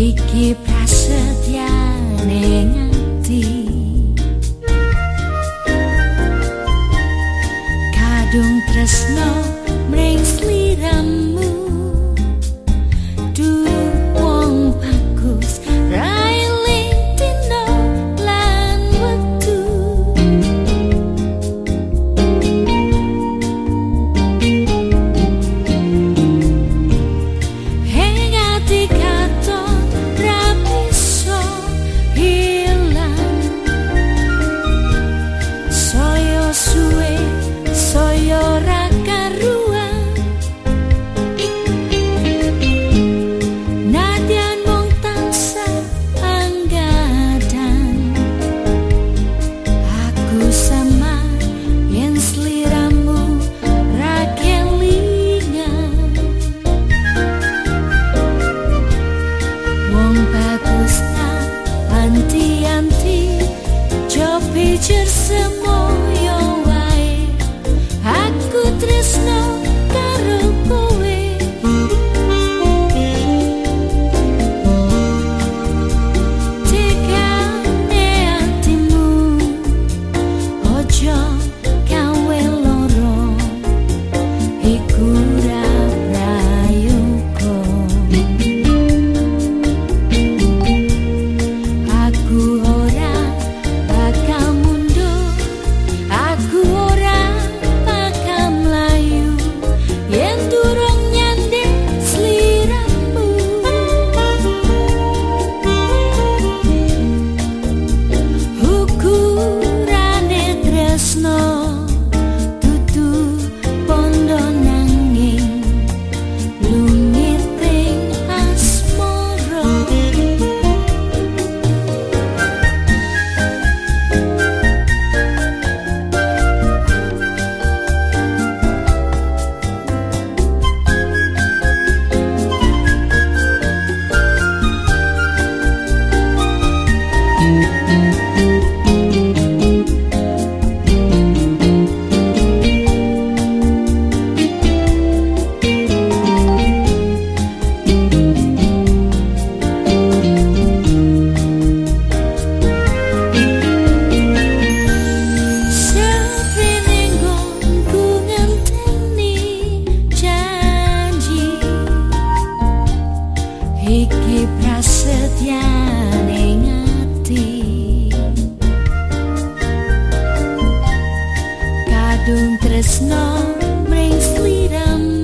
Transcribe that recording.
iki prasetyane ngati kadung tresno mring sl You. Kadung tresno mring sliramu